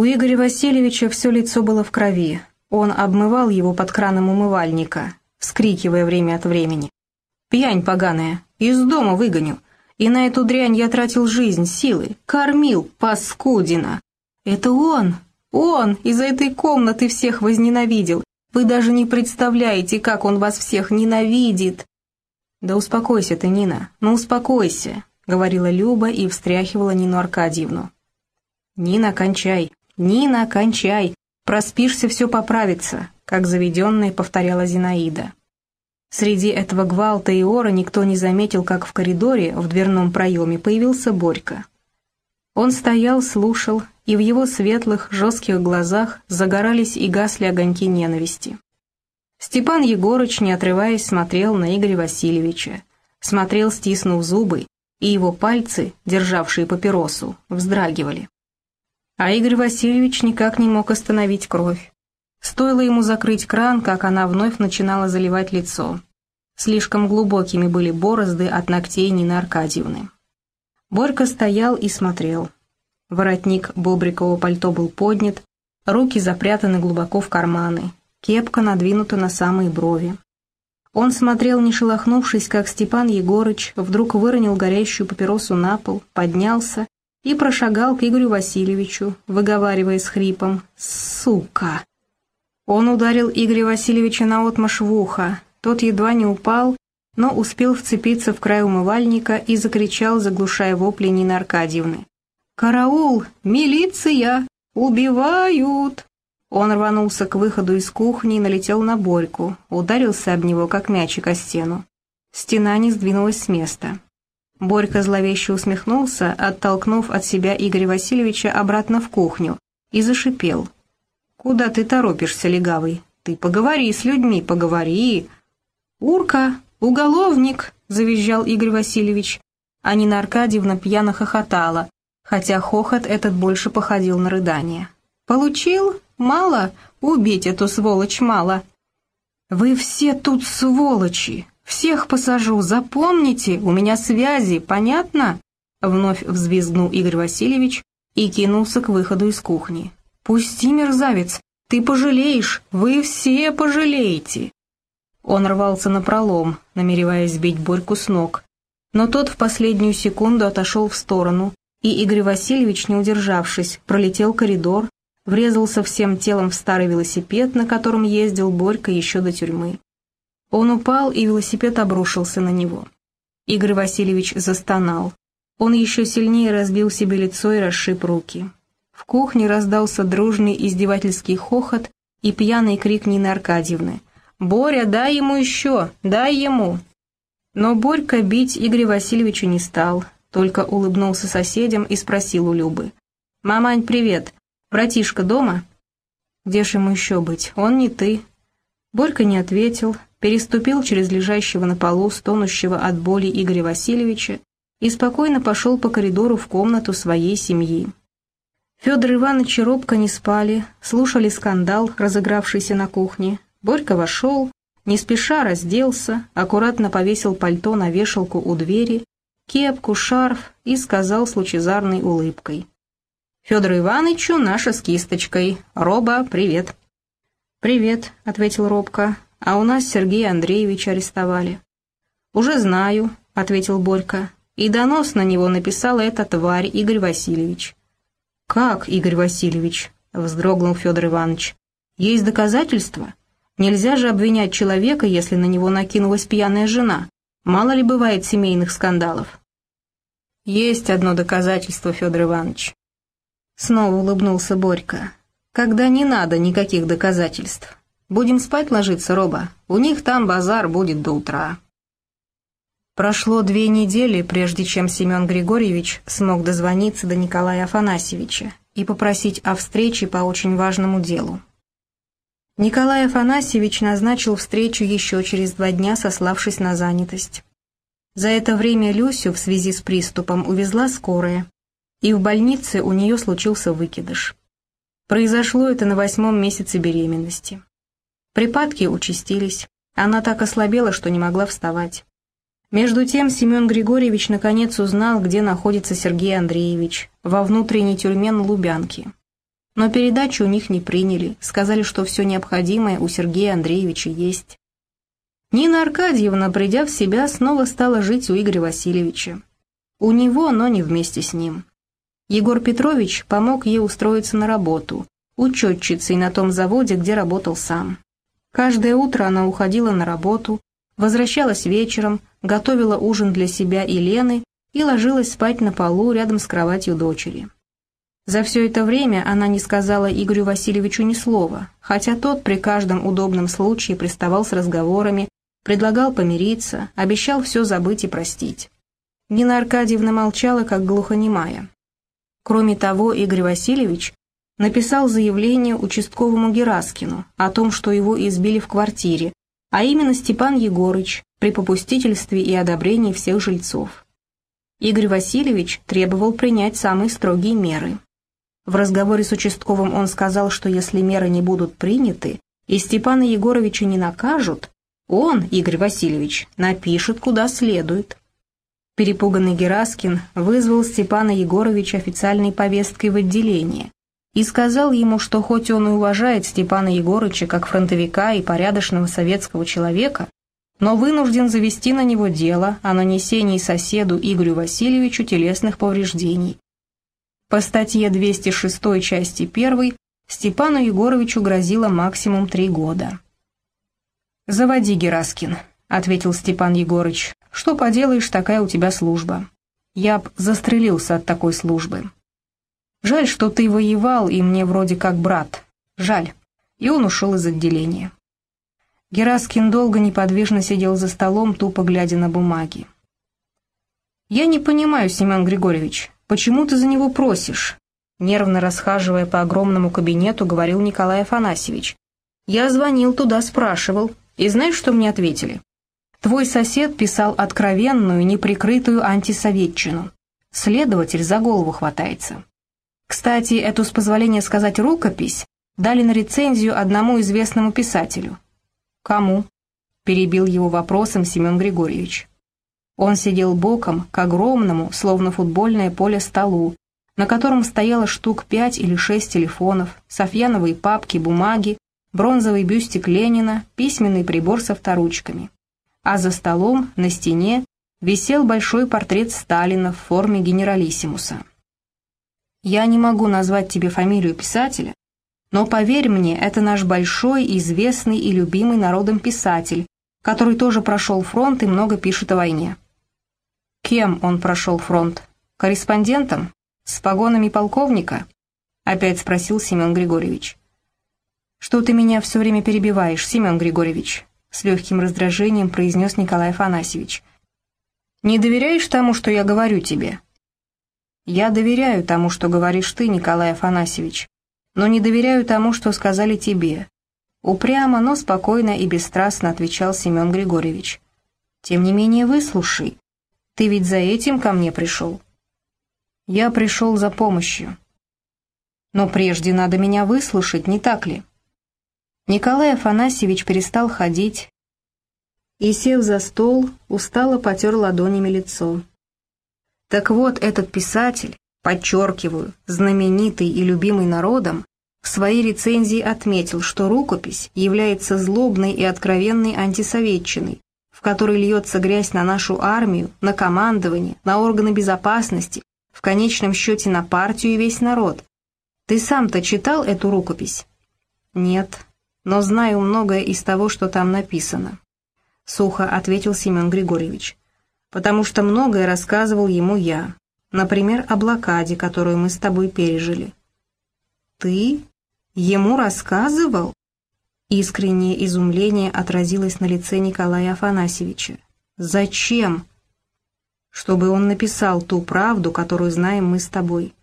У Игоря Васильевича все лицо было в крови. Он обмывал его под краном умывальника, вскрикивая время от времени. «Пьянь поганая, из дома выгоню. И на эту дрянь я тратил жизнь, силы, кормил, паскудина. Это он, он из этой комнаты всех возненавидел. Вы даже не представляете, как он вас всех ненавидит!» «Да успокойся ты, Нина, ну успокойся», — говорила Люба и встряхивала Нину Аркадьевну. «Нина, кончай, Нина, кончай, проспишься, все поправится», — как заведенная повторяла Зинаида. Среди этого гвалта и ора никто не заметил, как в коридоре, в дверном проеме, появился Борька. Он стоял, слушал, и в его светлых, жестких глазах загорались и гасли огоньки ненависти. Степан Егорыч, не отрываясь, смотрел на Игоря Васильевича, смотрел, стиснув зубы, и его пальцы, державшие папиросу, вздрагивали. А Игорь Васильевич никак не мог остановить кровь. Стоило ему закрыть кран, как она вновь начинала заливать лицо. Слишком глубокими были борозды от ногтей Нины Аркадьевны. Борька стоял и смотрел. Воротник бобрикового пальто был поднят, руки запрятаны глубоко в карманы, кепка надвинута на самые брови. Он смотрел, не шелохнувшись, как Степан Егорыч вдруг выронил горящую папиросу на пол, поднялся и прошагал к Игорю Васильевичу, выговаривая с хрипом «Сука!». Он ударил Игоря Васильевича наотмашь в ухо. Тот едва не упал, но успел вцепиться в край умывальника и закричал, заглушая вопли Нины Аркадьевны. «Караул! Милиция! Убивают!» Он рванулся к выходу из кухни и налетел на Борьку, ударился об него, как мячик о стену. Стена не сдвинулась с места. Борька зловеще усмехнулся, оттолкнув от себя Игоря Васильевича обратно в кухню, и зашипел – «Куда ты торопишься, легавый? Ты поговори с людьми, поговори!» «Урка! Уголовник!» — завизжал Игорь Васильевич. А Нина Аркадьевна пьяно хохотала, хотя хохот этот больше походил на рыдание. «Получил? Мало? Убить эту сволочь мало!» «Вы все тут сволочи! Всех посажу, запомните, у меня связи, понятно?» Вновь взвизгнул Игорь Васильевич и кинулся к выходу из кухни. «Пусти, мерзавец! Ты пожалеешь! Вы все пожалеете!» Он рвался на пролом, намереваясь сбить Борьку с ног. Но тот в последнюю секунду отошел в сторону, и Игорь Васильевич, не удержавшись, пролетел коридор, врезался всем телом в старый велосипед, на котором ездил Борька еще до тюрьмы. Он упал, и велосипед обрушился на него. Игорь Васильевич застонал. Он еще сильнее разбил себе лицо и расшиб руки. В кухне раздался дружный издевательский хохот и пьяный крик Нины Аркадьевны. «Боря, дай ему еще! Дай ему!» Но Борька бить Игоря Васильевича не стал, только улыбнулся соседям и спросил у Любы. «Мамань, привет! Братишка дома?» «Где ж ему еще быть? Он не ты». Борька не ответил, переступил через лежащего на полу, стонущего от боли Игоря Васильевича и спокойно пошел по коридору в комнату своей семьи. Федор Иванович и Робко не спали, слушали скандал, разыгравшийся на кухне. Борька вошел, не спеша разделся, аккуратно повесил пальто на вешалку у двери, кепку, шарф и сказал с лучезарной улыбкой. «Федору Ивановичу наша с кисточкой. Роба, привет». «Привет», — ответил Робко, — «а у нас Сергея Андреевича арестовали». «Уже знаю», — ответил Борька, — «и донос на него написала эта тварь Игорь Васильевич». «Как, Игорь Васильевич?» — вздрогнул Федор Иванович. «Есть доказательства? Нельзя же обвинять человека, если на него накинулась пьяная жена. Мало ли бывает семейных скандалов». «Есть одно доказательство, Федор Иванович». Снова улыбнулся Борька. «Когда не надо никаких доказательств. Будем спать ложиться, Роба. У них там базар будет до утра». Прошло две недели, прежде чем Семен Григорьевич смог дозвониться до Николая Афанасьевича и попросить о встрече по очень важному делу. Николай Афанасьевич назначил встречу еще через два дня, сославшись на занятость. За это время Люсю в связи с приступом увезла скорая, и в больнице у нее случился выкидыш. Произошло это на восьмом месяце беременности. Припадки участились, она так ослабела, что не могла вставать. Между тем Семен Григорьевич наконец узнал, где находится Сергей Андреевич, во внутренней тюрьме на Лубянке. Но передачу у них не приняли, сказали, что все необходимое у Сергея Андреевича есть. Нина Аркадьевна, придя в себя, снова стала жить у Игоря Васильевича. У него, но не вместе с ним. Егор Петрович помог ей устроиться на работу, учетчицей на том заводе, где работал сам. Каждое утро она уходила на работу, возвращалась вечером, готовила ужин для себя и Лены и ложилась спать на полу рядом с кроватью дочери. За все это время она не сказала Игорю Васильевичу ни слова, хотя тот при каждом удобном случае приставал с разговорами, предлагал помириться, обещал все забыть и простить. Нина Аркадьевна молчала, как глухонемая. Кроме того, Игорь Васильевич написал заявление участковому Гераскину о том, что его избили в квартире, а именно Степан Егорыч при попустительстве и одобрении всех жильцов. Игорь Васильевич требовал принять самые строгие меры. В разговоре с участковым он сказал, что если меры не будут приняты и Степана Егоровича не накажут, он, Игорь Васильевич, напишет куда следует. Перепуганный Гераскин вызвал Степана Егоровича официальной повесткой в отделение и сказал ему, что хоть он и уважает Степана Егорыча как фронтовика и порядочного советского человека, но вынужден завести на него дело о нанесении соседу Игорю Васильевичу телесных повреждений. По статье 206 части 1 Степану Егоровичу грозило максимум три года. «Заводи, Гераскин», — ответил Степан Егорыч, что поделаешь, такая у тебя служба. Я б застрелился от такой службы. Жаль, что ты воевал, и мне вроде как брат. Жаль. И он ушел из отделения. Гераскин долго неподвижно сидел за столом, тупо глядя на бумаги. «Я не понимаю, Семен Григорьевич, почему ты за него просишь?» Нервно расхаживая по огромному кабинету, говорил Николай Афанасьевич. «Я звонил туда, спрашивал, и знаешь, что мне ответили? Твой сосед писал откровенную, неприкрытую антисоветчину. Следователь за голову хватается. Кстати, эту, с позволения сказать, рукопись дали на рецензию одному известному писателю. «Кому?» – перебил его вопросом Семен Григорьевич. Он сидел боком к огромному, словно футбольное поле, столу, на котором стояло штук пять или шесть телефонов, софьяновые папки, бумаги, бронзовый бюстик Ленина, письменный прибор со вторучками а за столом на стене висел большой портрет Сталина в форме генералиссимуса. Я не могу назвать тебе фамилию писателя, но поверь мне, это наш большой, известный и любимый народом писатель, который тоже прошел фронт и много пишет о войне. Кем он прошел фронт? Корреспондентом? С погонами полковника? Опять спросил Семен Григорьевич. Что ты меня все время перебиваешь, Семен Григорьевич? с легким раздражением произнес Николай Афанасьевич. «Не доверяешь тому, что я говорю тебе?» «Я доверяю тому, что говоришь ты, Николай Афанасьевич, но не доверяю тому, что сказали тебе». Упрямо, но спокойно и бесстрастно отвечал Семен Григорьевич. «Тем не менее, выслушай. Ты ведь за этим ко мне пришел?» «Я пришел за помощью». «Но прежде надо меня выслушать, не так ли?» Николай Афанасьевич перестал ходить и, сев за стол, устало потер ладонями лицо. Так вот, этот писатель, подчеркиваю, знаменитый и любимый народом, в своей рецензии отметил, что рукопись является злобной и откровенной антисоветчиной, в которой льется грязь на нашу армию, на командование, на органы безопасности, в конечном счете на партию и весь народ. Ты сам-то читал эту рукопись? Нет, но знаю многое из того, что там написано», — сухо ответил Семен Григорьевич. «Потому что многое рассказывал ему я, например, о блокаде, которую мы с тобой пережили». «Ты? Ему рассказывал?» Искреннее изумление отразилось на лице Николая Афанасьевича. «Зачем?» «Чтобы он написал ту правду, которую знаем мы с тобой.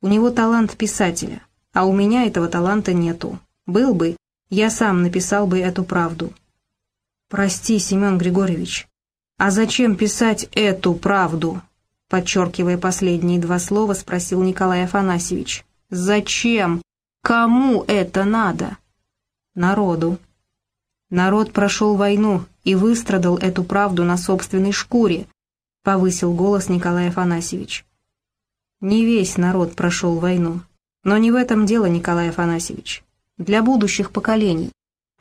У него талант писателя, а у меня этого таланта нету. Был бы, я сам написал бы эту правду. Прости, Семен Григорьевич, а зачем писать эту правду? Подчеркивая последние два слова, спросил Николай Афанасьевич. Зачем? Кому это надо? Народу. Народ прошел войну и выстрадал эту правду на собственной шкуре, повысил голос Николай Афанасьевич. Не весь народ прошел войну, Но не в этом дело, Николай Афанасьевич. Для будущих поколений.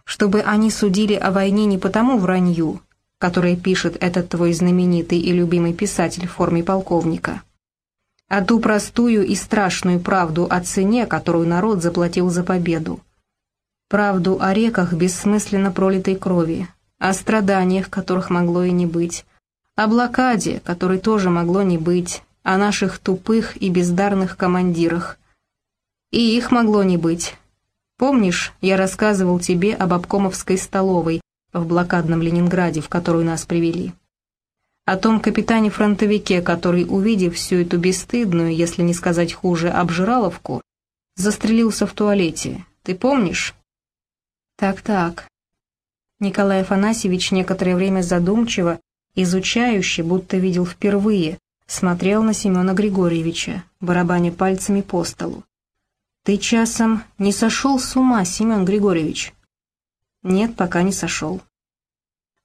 Чтобы они судили о войне не потому вранью, которое пишет этот твой знаменитый и любимый писатель в форме полковника, а ту простую и страшную правду о цене, которую народ заплатил за победу. Правду о реках бессмысленно пролитой крови, о страданиях, которых могло и не быть, о блокаде, которой тоже могло не быть, о наших тупых и бездарных командирах. И их могло не быть. Помнишь, я рассказывал тебе об обкомовской столовой в блокадном Ленинграде, в которую нас привели? О том капитане-фронтовике, который, увидев всю эту бесстыдную, если не сказать хуже, обжираловку, застрелился в туалете. Ты помнишь? Так-так. Николай Афанасьевич некоторое время задумчиво, изучающе, будто видел впервые, смотрел на Семена Григорьевича, барабаня пальцами по столу. «Ты часом не сошел с ума, Семен Григорьевич?» «Нет, пока не сошел.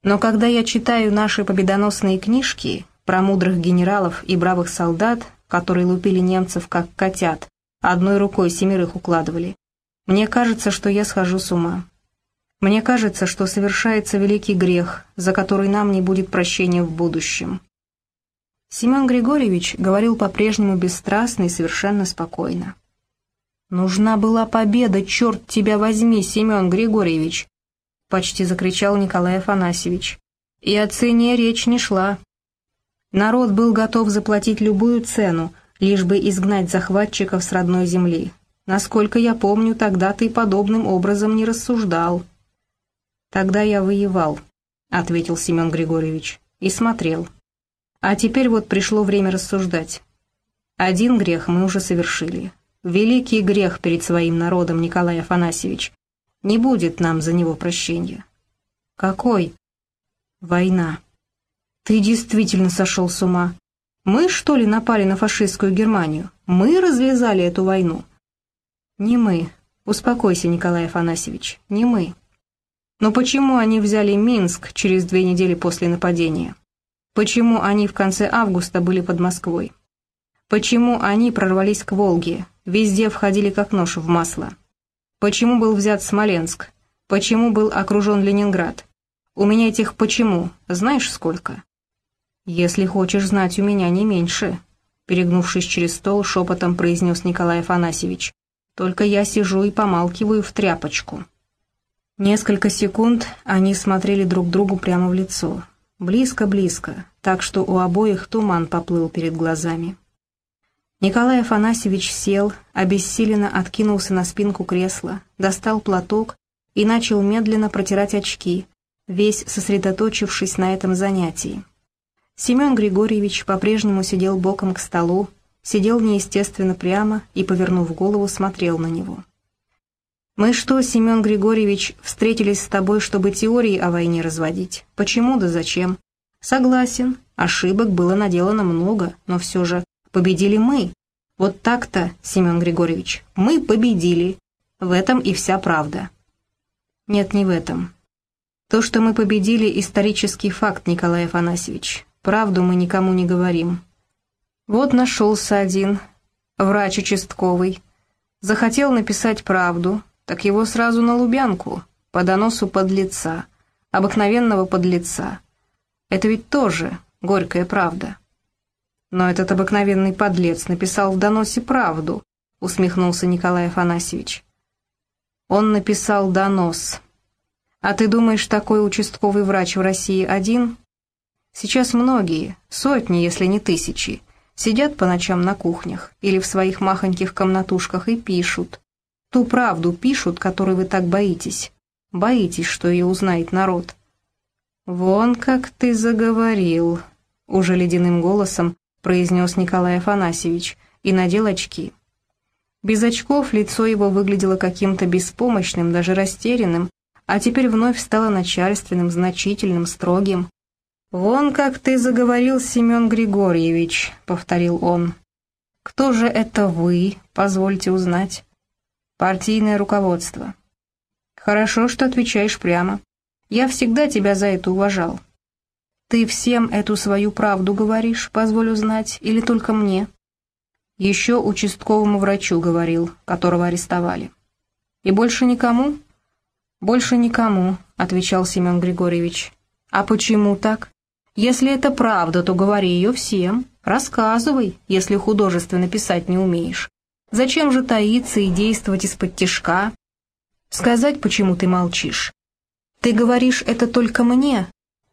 Но когда я читаю наши победоносные книжки про мудрых генералов и бравых солдат, которые лупили немцев как котят, одной рукой семерых укладывали, мне кажется, что я схожу с ума. Мне кажется, что совершается великий грех, за который нам не будет прощения в будущем. Семен Григорьевич говорил по-прежнему бесстрастно и совершенно спокойно. «Нужна была победа, черт тебя возьми, Семен Григорьевич!» Почти закричал Николай Афанасьевич. И о цене речь не шла. Народ был готов заплатить любую цену, лишь бы изгнать захватчиков с родной земли. Насколько я помню, тогда ты подобным образом не рассуждал. Тогда я воевал, ответил Семен Григорьевич, и смотрел. А теперь вот пришло время рассуждать. Один грех мы уже совершили. Великий грех перед своим народом, Николай Афанасьевич. Не будет нам за него прощения. Какой? Война. Ты действительно сошел с ума. Мы, что ли, напали на фашистскую Германию? Мы развязали эту войну? Не мы. Успокойся, Николай Афанасьевич, не мы. Но почему они взяли Минск через две недели после нападения? Почему они в конце августа были под Москвой? Почему они прорвались к Волге, везде входили как нож в масло? Почему был взят Смоленск? Почему был окружен Ленинград? У меня этих «почему» знаешь сколько? Если хочешь знать, у меня не меньше, перегнувшись через стол, шепотом произнес Николай Афанасьевич. Только я сижу и помалкиваю в тряпочку. Несколько секунд они смотрели друг другу прямо в лицо. Близко-близко, так что у обоих туман поплыл перед глазами. Николай Афанасьевич сел, обессиленно откинулся на спинку кресла, достал платок и начал медленно протирать очки, весь сосредоточившись на этом занятии. Семен Григорьевич по-прежнему сидел боком к столу, сидел неестественно прямо и, повернув голову, смотрел на него. «Мы что, Семен Григорьевич, встретились с тобой, чтобы теории о войне разводить? Почему да зачем?» «Согласен, ошибок было наделано много, но все же Победили мы. Вот так-то, Семен Григорьевич, мы победили. В этом и вся правда. Нет, не в этом. То, что мы победили, исторический факт, Николай Афанасьевич. Правду мы никому не говорим. Вот нашелся один, врач участковый. Захотел написать правду, так его сразу на Лубянку, по доносу подлеца, обыкновенного подлеца. Это ведь тоже горькая правда. «Но этот обыкновенный подлец написал в доносе правду», — усмехнулся Николай Афанасьевич. «Он написал донос. А ты думаешь, такой участковый врач в России один? Сейчас многие, сотни, если не тысячи, сидят по ночам на кухнях или в своих махоньких комнатушках и пишут. Ту правду пишут, которой вы так боитесь. Боитесь, что ее узнает народ». «Вон как ты заговорил», — уже ледяным голосом произнес Николай Афанасьевич и надел очки. Без очков лицо его выглядело каким-то беспомощным, даже растерянным, а теперь вновь стало начальственным, значительным, строгим. «Вон как ты заговорил, Семен Григорьевич», — повторил он. «Кто же это вы, позвольте узнать?» «Партийное руководство». «Хорошо, что отвечаешь прямо. Я всегда тебя за это уважал. Ты всем эту свою правду говоришь, позволю знать, или только мне?» Еще участковому врачу говорил, которого арестовали. И больше никому? Больше никому, отвечал Семен Григорьевич. А почему так? Если это правда, то говори ее всем. Рассказывай, если художественно писать не умеешь. Зачем же таиться и действовать из-под тишка? Сказать, почему ты молчишь? Ты говоришь это только мне,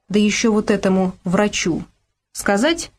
да еще вот этому врачу. Сказать?